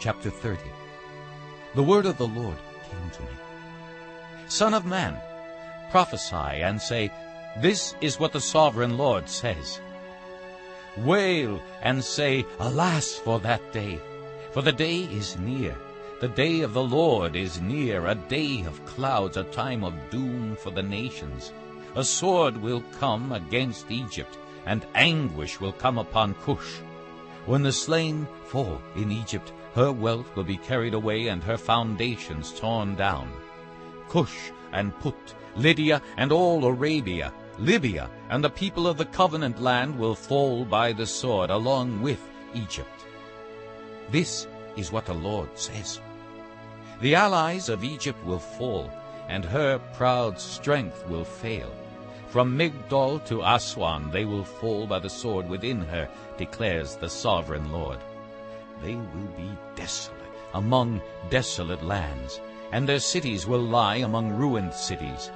Chapter 30 The word of the Lord came to me. Son of man, prophesy and say, This is what the sovereign Lord says. Wail and say, Alas for that day! For the day is near. The day of the Lord is near, a day of clouds, a time of doom for the nations. A sword will come against Egypt, and anguish will come upon Cush. When the slain fall in Egypt, her wealth will be carried away and her foundations torn down. Cush and Put, Lydia and all Arabia, Libya and the people of the covenant land will fall by the sword along with Egypt. This is what the Lord says. The allies of Egypt will fall, and her proud strength will fail. From Migdol to Aswan they will fall by the sword within her, declares the sovereign Lord. They will be desolate among desolate lands, and their cities will lie among ruined cities.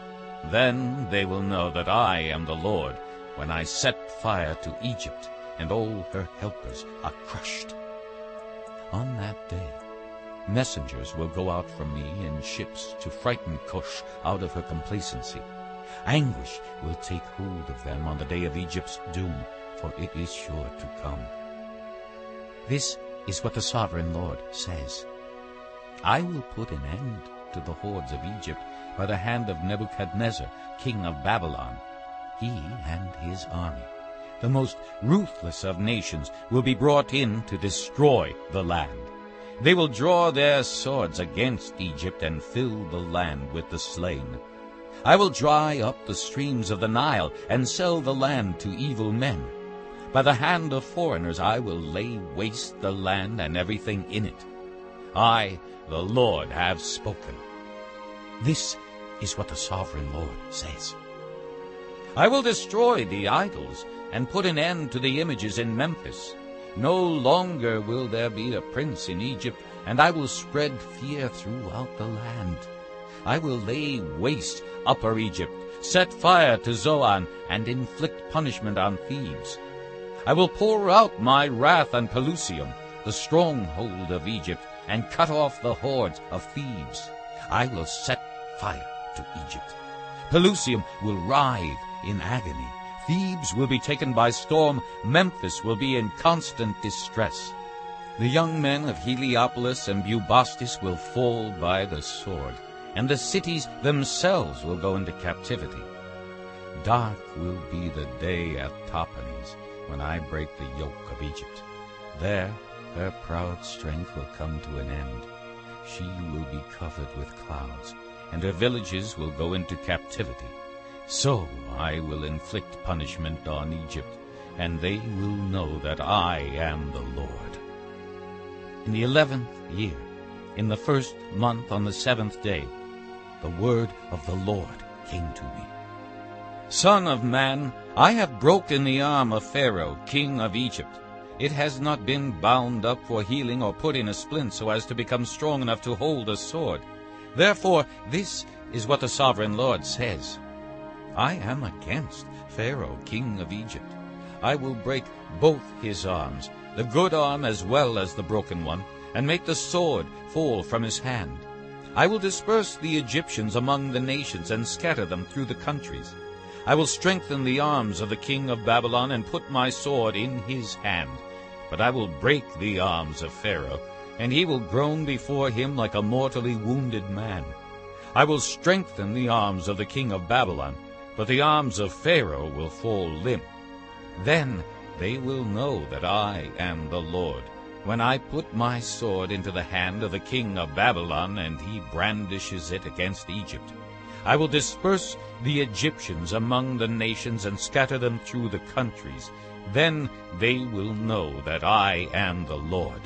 Then they will know that I am the Lord, when I set fire to Egypt, and all her helpers are crushed. On that day messengers will go out from me in ships to frighten Cush out of her complacency. Anguish will take hold of them on the day of Egypt's doom, for it is sure to come. This is what the sovereign Lord says. I will put an end to the hordes of Egypt by the hand of Nebuchadnezzar, king of Babylon, he and his army. The most ruthless of nations will be brought in to destroy the land. They will draw their swords against Egypt and fill the land with the slain. I will dry up the streams of the Nile and sell the land to evil men. By the hand of foreigners I will lay waste the land and everything in it. I, the Lord, have spoken. This is what the sovereign Lord says. I will destroy the idols and put an end to the images in Memphis. No longer will there be a prince in Egypt, and I will spread fear throughout the land. I will lay waste Upper Egypt, set fire to Zoan, and inflict punishment on Thebes. I will pour out my wrath on Pelusium, the stronghold of Egypt, and cut off the hordes of Thebes. I will set fire to Egypt. Pelusium will writhe in agony. Thebes will be taken by storm. Memphis will be in constant distress. The young men of Heliopolis and Bubastis will fall by the sword, and the cities themselves will go into captivity. Dark will be the day at Tahpanhes, when I break the yoke of Egypt. There her proud strength will come to an end. She will be covered with clouds, and her villages will go into captivity. So I will inflict punishment on Egypt, and they will know that I am the Lord. In the eleventh year, in the first month on the seventh day, the word of the Lord came to me. Son of man, I have broken the arm of Pharaoh, king of Egypt. It has not been bound up for healing or put in a splint so as to become strong enough to hold a sword. Therefore, this is what the sovereign Lord says. I am against Pharaoh, king of Egypt. I will break both his arms, the good arm as well as the broken one, and make the sword fall from his hand. I will disperse the Egyptians among the nations and scatter them through the countries. I will strengthen the arms of the king of Babylon and put my sword in his hand. But I will break the arms of Pharaoh, and he will groan before him like a mortally wounded man. I will strengthen the arms of the king of Babylon, but the arms of Pharaoh will fall limp. Then they will know that I am the Lord, when I put my sword into the hand of the king of Babylon, and he brandishes it against Egypt. I will disperse the Egyptians among the nations and scatter them through the countries. Then they will know that I am the Lord.